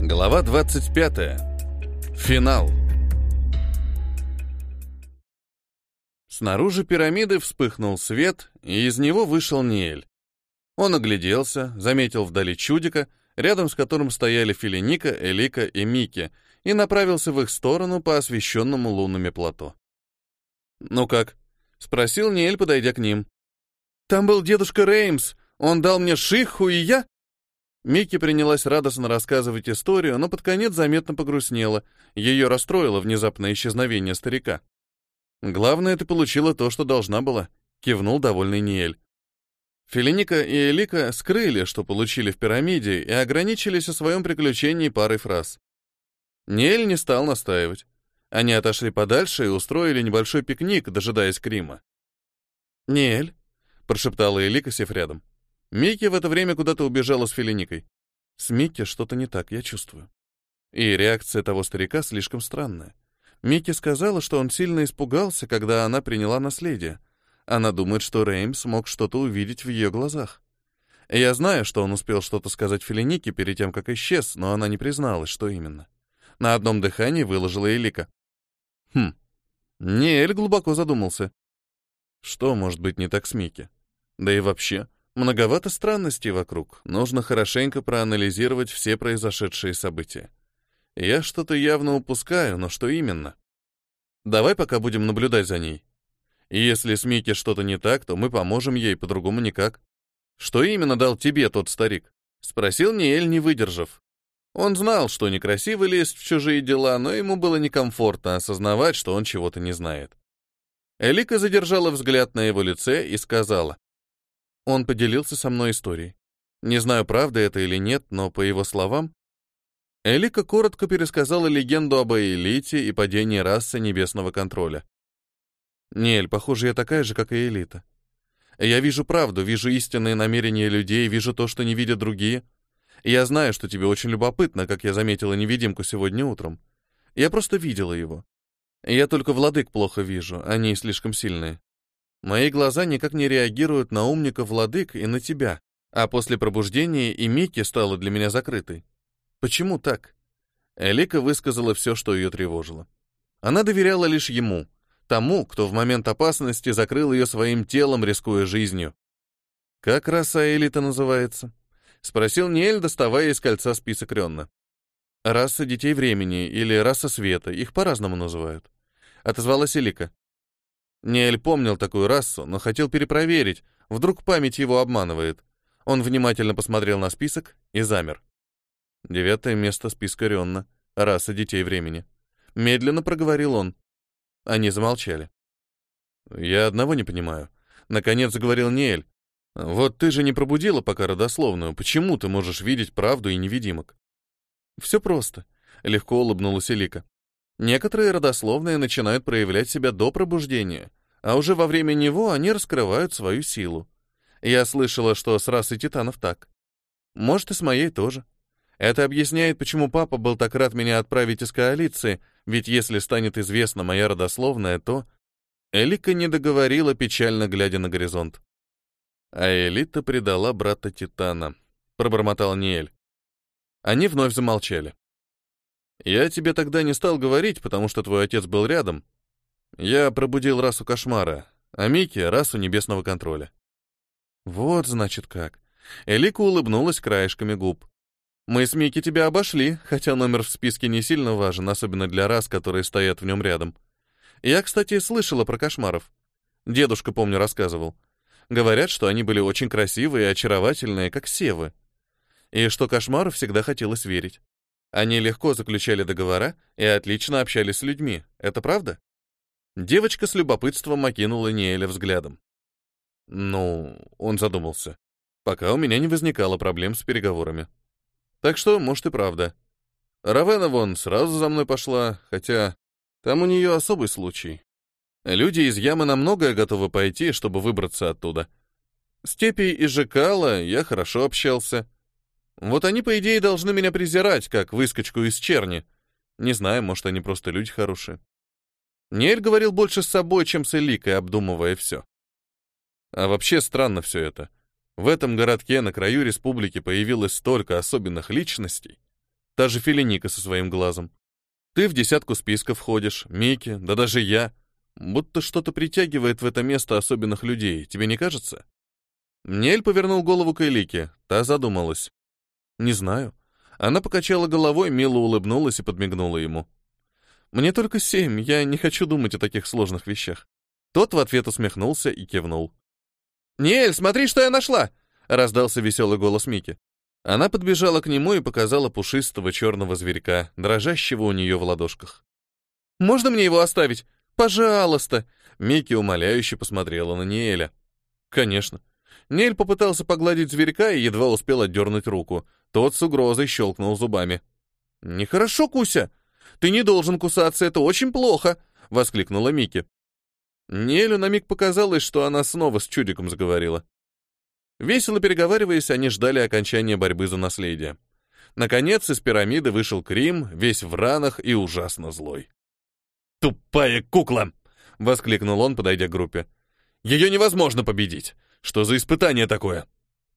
Глава 25. Финал. Снаружи пирамиды вспыхнул свет, и из него вышел Ниэль. Он огляделся, заметил вдали чудика, рядом с которым стояли Филиника, Элика и Мики, и направился в их сторону по освещенному лунными плато. «Ну как?» — спросил Ниэль, подойдя к ним. «Там был дедушка Реймс. Он дал мне шиху, и я...» Микки принялась радостно рассказывать историю, но под конец заметно погрустнела. Ее расстроило внезапное исчезновение старика. «Главное, ты получила то, что должна была», — кивнул довольный Ниэль. Филиника и Элика скрыли, что получили в пирамиде, и ограничились о своем приключении парой фраз. Ниэль не стал настаивать. Они отошли подальше и устроили небольшой пикник, дожидаясь Крима. «Ниэль», — прошептала Элика, сев рядом. Микки в это время куда-то убежала с Филиникой. С Микки что-то не так, я чувствую. И реакция того старика слишком странная. Микки сказала, что он сильно испугался, когда она приняла наследие. Она думает, что Реймс мог что-то увидеть в ее глазах. Я знаю, что он успел что-то сказать Филинике перед тем, как исчез, но она не призналась, что именно. На одном дыхании выложила Элика. Хм. Неэль глубоко задумался. Что может быть не так с Микки? Да и вообще, Многовато странностей вокруг, нужно хорошенько проанализировать все произошедшие события. Я что-то явно упускаю, но что именно? Давай пока будем наблюдать за ней. И если с Микки что-то не так, то мы поможем ей, по-другому никак. Что именно дал тебе тот старик? Спросил Ниэль, не выдержав. Он знал, что некрасиво лезть в чужие дела, но ему было некомфортно осознавать, что он чего-то не знает. Элика задержала взгляд на его лице и сказала. Он поделился со мной историей. Не знаю, правда это или нет, но по его словам, Элика коротко пересказала легенду об элите и падении расы небесного контроля. Нель, похоже, я такая же, как и элита. Я вижу правду, вижу истинные намерения людей, вижу то, что не видят другие. Я знаю, что тебе очень любопытно, как я заметила невидимку сегодня утром. Я просто видела его. Я только владык плохо вижу, они слишком сильные. Мои глаза никак не реагируют на умника владык и на тебя, а после пробуждения и Микки стала для меня закрытой. Почему так? Элика высказала все, что ее тревожило. Она доверяла лишь ему, тому, кто в момент опасности закрыл ее своим телом, рискуя жизнью. «Как раса элита называется?» — спросил Ниэль, доставая из кольца список Ренна. «Раса детей времени или раса света, их по-разному называют», — отозвалась Элика. Ниэль помнил такую расу, но хотел перепроверить, вдруг память его обманывает. Он внимательно посмотрел на список и замер. Девятое место списка Ренна, раса детей времени. Медленно проговорил он. Они замолчали. «Я одного не понимаю», — наконец заговорил Ниэль. «Вот ты же не пробудила пока родословную. Почему ты можешь видеть правду и невидимок?» «Все просто», — легко улыбнулась Элика. Некоторые родословные начинают проявлять себя до пробуждения, а уже во время него они раскрывают свою силу. Я слышала, что с расой титанов так. Может, и с моей тоже. Это объясняет, почему папа был так рад меня отправить из коалиции, ведь если станет известна моя родословная, то... Элика не договорила, печально глядя на горизонт. А Элита предала брата Титана, пробормотал Ниэль. Они вновь замолчали. Я тебе тогда не стал говорить, потому что твой отец был рядом. Я пробудил расу кошмара, а Микки — расу небесного контроля. Вот, значит, как. Элика улыбнулась краешками губ. Мы с Микки тебя обошли, хотя номер в списке не сильно важен, особенно для рас, которые стоят в нем рядом. Я, кстати, слышала про кошмаров. Дедушка, помню, рассказывал. Говорят, что они были очень красивые и очаровательные, как севы. И что кошмару всегда хотелось верить. Они легко заключали договора и отлично общались с людьми. Это правда? Девочка с любопытством окинула Ниэля взглядом. Ну, он задумался. Пока у меня не возникало проблем с переговорами. Так что, может, и правда. Равена вон сразу за мной пошла, хотя там у нее особый случай. Люди из ямы на многое готовы пойти, чтобы выбраться оттуда. С Тепей и Жекала я хорошо общался. Вот они, по идее, должны меня презирать, как выскочку из черни. Не знаю, может, они просто люди хорошие. Нель говорил больше с собой, чем с Эликой, обдумывая все. А вообще странно все это. В этом городке на краю республики появилось столько особенных личностей. Та же Филиника со своим глазом. Ты в десятку списков входишь, Мики, да даже я. Будто что-то притягивает в это место особенных людей, тебе не кажется? Нель повернул голову к Элике, та задумалась. Не знаю. Она покачала головой, мило улыбнулась и подмигнула ему. Мне только семь, я не хочу думать о таких сложных вещах. Тот в ответ усмехнулся и кивнул. «Нель, смотри, что я нашла!» — раздался веселый голос Мики. Она подбежала к нему и показала пушистого черного зверька, дрожащего у нее в ладошках. «Можно мне его оставить? Пожалуйста!» Микки умоляюще посмотрела на Неэля. «Конечно». Нель попытался погладить зверька и едва успел отдернуть руку. Тот с угрозой щелкнул зубами. «Нехорошо, Куся! Ты не должен кусаться, это очень плохо!» — воскликнула Микки. Нелю на миг показалось, что она снова с чудиком заговорила. Весело переговариваясь, они ждали окончания борьбы за наследие. Наконец из пирамиды вышел Крим, весь в ранах и ужасно злой. «Тупая кукла!» — воскликнул он, подойдя к группе. «Ее невозможно победить! Что за испытание такое?»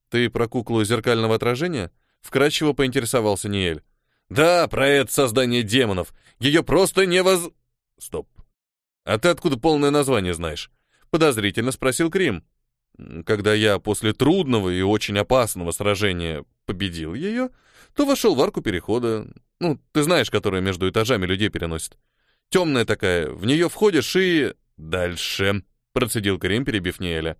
«Ты про куклу зеркального отражения?» — вкратчиво поинтересовался Ниэль. «Да, про это создание демонов. Ее просто невоз...» «Стоп. А ты откуда полное название знаешь?» — подозрительно спросил Крим. Когда я после трудного и очень опасного сражения победил ее, то вошел в арку перехода. Ну, ты знаешь, которая между этажами людей переносит. Темная такая, в нее входишь и... Дальше, процедил Карим, перебив Неэля.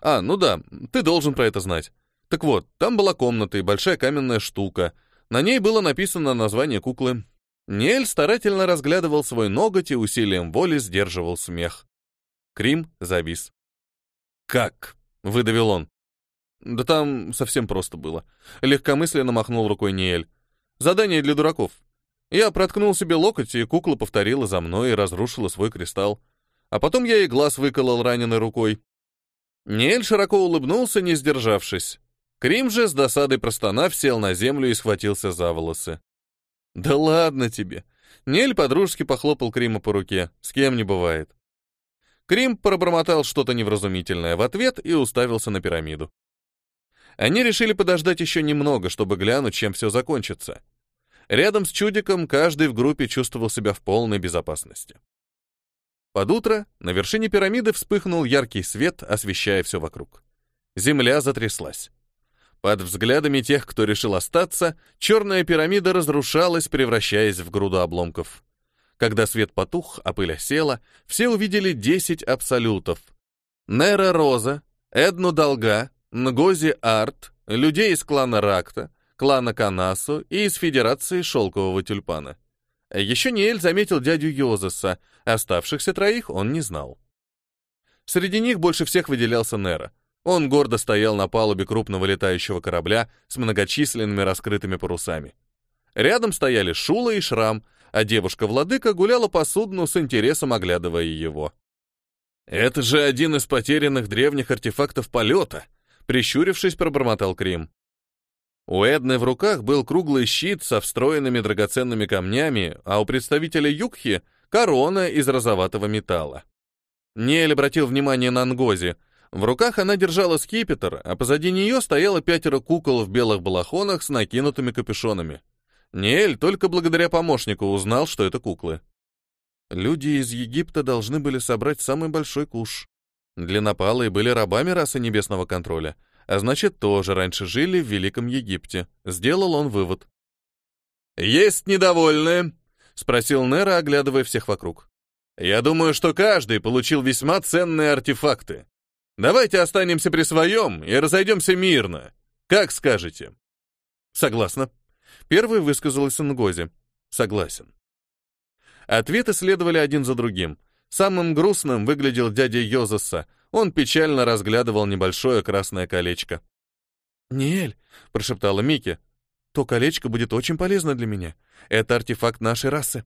А, ну да, ты должен про это знать. Так вот, там была комната и большая каменная штука. На ней было написано название куклы. Ниэль старательно разглядывал свой ноготь и усилием воли сдерживал смех. Крим завис. «Как?» — выдавил он. «Да там совсем просто было». Легкомысленно махнул рукой Ниэль. «Задание для дураков. Я проткнул себе локоть, и кукла повторила за мной и разрушила свой кристалл. А потом я и глаз выколол раненой рукой». Ниэль широко улыбнулся, не сдержавшись. Крим же, с досадой простонав, сел на землю и схватился за волосы. «Да ладно тебе!» Нель подружески похлопал Крима по руке. С кем не бывает. Крим пробормотал что-то невразумительное в ответ и уставился на пирамиду. Они решили подождать еще немного, чтобы глянуть, чем все закончится. Рядом с чудиком каждый в группе чувствовал себя в полной безопасности. Под утро на вершине пирамиды вспыхнул яркий свет, освещая все вокруг. Земля затряслась. Под взглядами тех, кто решил остаться, черная пирамида разрушалась, превращаясь в груду обломков. Когда свет потух, а пыль осела, все увидели десять абсолютов. Нера Роза, Эдну Долга, Нгози Арт, людей из клана Ракта, клана Канасу и из Федерации Шелкового Тюльпана. Еще Ниэль заметил дядю Йозеса, оставшихся троих он не знал. Среди них больше всех выделялся Нера. Он гордо стоял на палубе крупного летающего корабля с многочисленными раскрытыми парусами. Рядом стояли Шула и Шрам, а девушка-владыка гуляла по судну с интересом, оглядывая его. «Это же один из потерянных древних артефактов полета», — прищурившись, пробормотал Крим. У Эдны в руках был круглый щит со встроенными драгоценными камнями, а у представителя Юкхи — корона из розоватого металла. Ниэль обратил внимание на Нгози. В руках она держала скипетр, а позади нее стояло пятеро кукол в белых балахонах с накинутыми капюшонами. Ниэль только благодаря помощнику узнал, что это куклы. Люди из Египта должны были собрать самый большой куш. Длиннопалые были рабами расы небесного контроля, а значит, тоже раньше жили в Великом Египте. Сделал он вывод. «Есть недовольные?» — спросил Нера, оглядывая всех вокруг. «Я думаю, что каждый получил весьма ценные артефакты. Давайте останемся при своем и разойдемся мирно. Как скажете?» «Согласна», Первый высказался Нгози. Согласен. Ответы следовали один за другим. Самым грустным выглядел дядя Йозеса. Он печально разглядывал небольшое красное колечко. «Ниэль», — прошептала Мики, — «то колечко будет очень полезно для меня. Это артефакт нашей расы».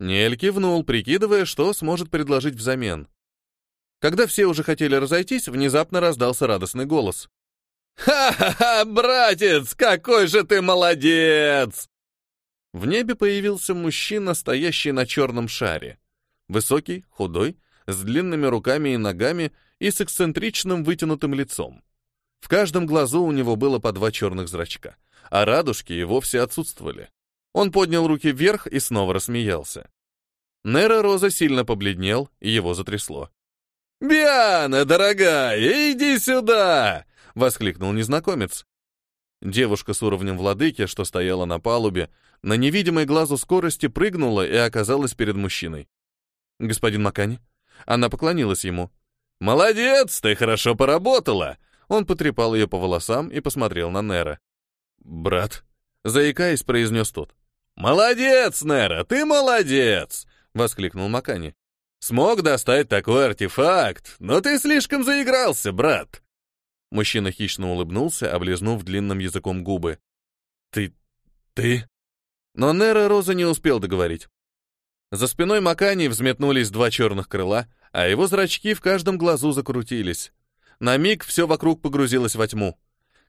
Ниэль кивнул, прикидывая, что сможет предложить взамен. Когда все уже хотели разойтись, внезапно раздался радостный голос. «Ха-ха-ха, братец, какой же ты молодец!» В небе появился мужчина, стоящий на черном шаре. Высокий, худой, с длинными руками и ногами и с эксцентричным вытянутым лицом. В каждом глазу у него было по два черных зрачка, а радужки и вовсе отсутствовали. Он поднял руки вверх и снова рассмеялся. Нера Роза сильно побледнел, и его затрясло. «Биана, дорогая, иди сюда!» — воскликнул незнакомец. Девушка с уровнем владыки, что стояла на палубе, на невидимой глазу скорости прыгнула и оказалась перед мужчиной. «Господин Макани?» Она поклонилась ему. «Молодец, ты хорошо поработала!» Он потрепал ее по волосам и посмотрел на Нера. «Брат», — заикаясь, произнес тот. «Молодец, Нера, ты молодец!» — воскликнул Макани. «Смог достать такой артефакт, но ты слишком заигрался, брат!» Мужчина хищно улыбнулся, облизнув длинным языком губы. «Ты... ты...» Но Нера Роза не успел договорить. За спиной Макани взметнулись два черных крыла, а его зрачки в каждом глазу закрутились. На миг все вокруг погрузилось во тьму.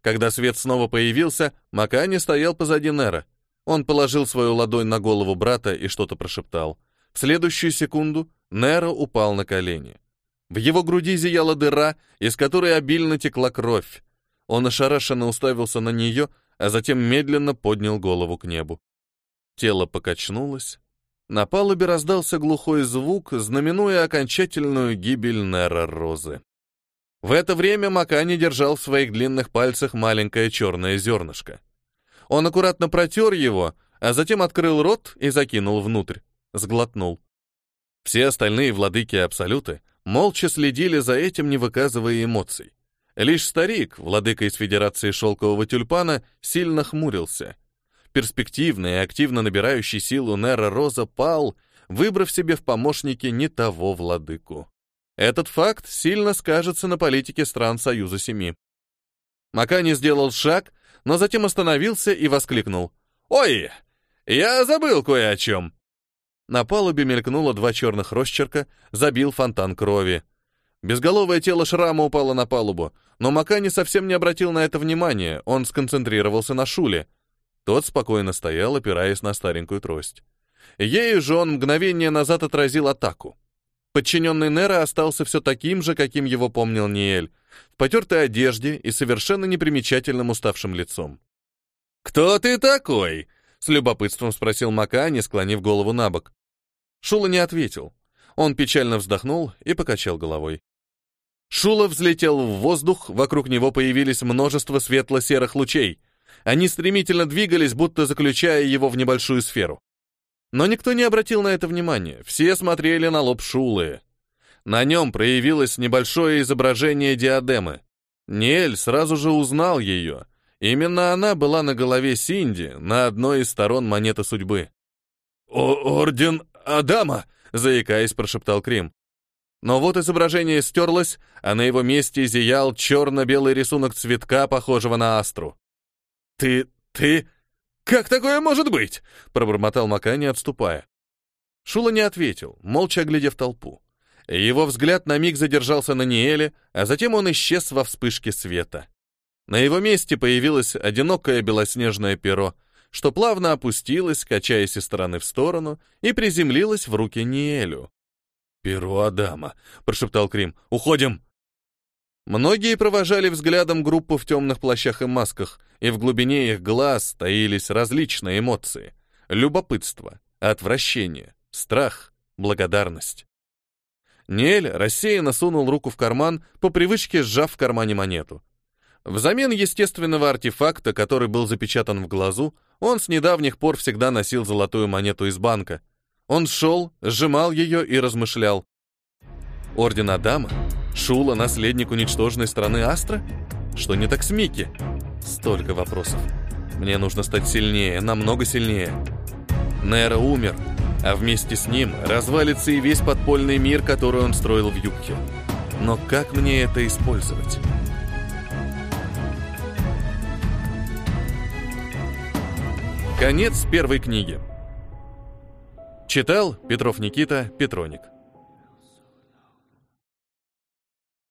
Когда свет снова появился, Макани стоял позади Нера. Он положил свою ладонь на голову брата и что-то прошептал. В следующую секунду Нера упал на колени. В его груди зияла дыра, из которой обильно текла кровь. Он ошарашенно уставился на нее, а затем медленно поднял голову к небу. Тело покачнулось, на палубе раздался глухой звук, знаменуя окончательную гибель Нера Розы. В это время Макани держал в своих длинных пальцах маленькое черное зернышко. Он аккуратно протер его, а затем открыл рот и закинул внутрь. Сглотнул. Все остальные владыки Абсолюты молча следили за этим, не выказывая эмоций. Лишь старик, владыка из Федерации Шелкового Тюльпана, сильно хмурился — перспективный и активно набирающий силу Нера Роза пал, выбрав себе в помощники не того владыку. Этот факт сильно скажется на политике стран Союза Семи. Макани сделал шаг, но затем остановился и воскликнул. «Ой, я забыл кое о чем!» На палубе мелькнуло два черных росчерка, забил фонтан крови. Безголовое тело шрама упало на палубу, но Макани совсем не обратил на это внимания, он сконцентрировался на Шуле. Тот спокойно стоял, опираясь на старенькую трость. Ею же он мгновение назад отразил атаку. Подчиненный Нера остался все таким же, каким его помнил Ниэль, в потертой одежде и совершенно непримечательным уставшим лицом. «Кто ты такой?» — с любопытством спросил Макани, склонив голову на бок. Шула не ответил. Он печально вздохнул и покачал головой. Шула взлетел в воздух, вокруг него появились множество светло-серых лучей. Они стремительно двигались, будто заключая его в небольшую сферу. Но никто не обратил на это внимания, все смотрели на лоб Шулы. На нем проявилось небольшое изображение диадемы. Ниэль сразу же узнал ее. Именно она была на голове Синди, на одной из сторон монеты судьбы. «О «Орден Адама!» — заикаясь, прошептал Крим. Но вот изображение стерлось, а на его месте зиял черно-белый рисунок цветка, похожего на астру. «Ты... ты... как такое может быть?» — пробормотал Макани, отступая. Шула не ответил, молча оглядев толпу. Его взгляд на миг задержался на Ниэле, а затем он исчез во вспышке света. На его месте появилось одинокое белоснежное перо, что плавно опустилось, качаясь из стороны в сторону, и приземлилось в руки Ниэлю. «Перо Адама», — прошептал Крим. «Уходим!» Многие провожали взглядом группу в темных плащах и масках, и в глубине их глаз таились различные эмоции. Любопытство, отвращение, страх, благодарность. Нель рассеянно сунул руку в карман, по привычке сжав в кармане монету. Взамен естественного артефакта, который был запечатан в глазу, он с недавних пор всегда носил золотую монету из банка. Он шел, сжимал ее и размышлял. Орден Адама? Шула — наследник уничтоженной страны Астра? Что не так с Микки? Столько вопросов. Мне нужно стать сильнее, намного сильнее. Нера умер, а вместе с ним развалится и весь подпольный мир, который он строил в юбке. Но как мне это использовать? Конец первой книги. Читал Петров Никита Петроник.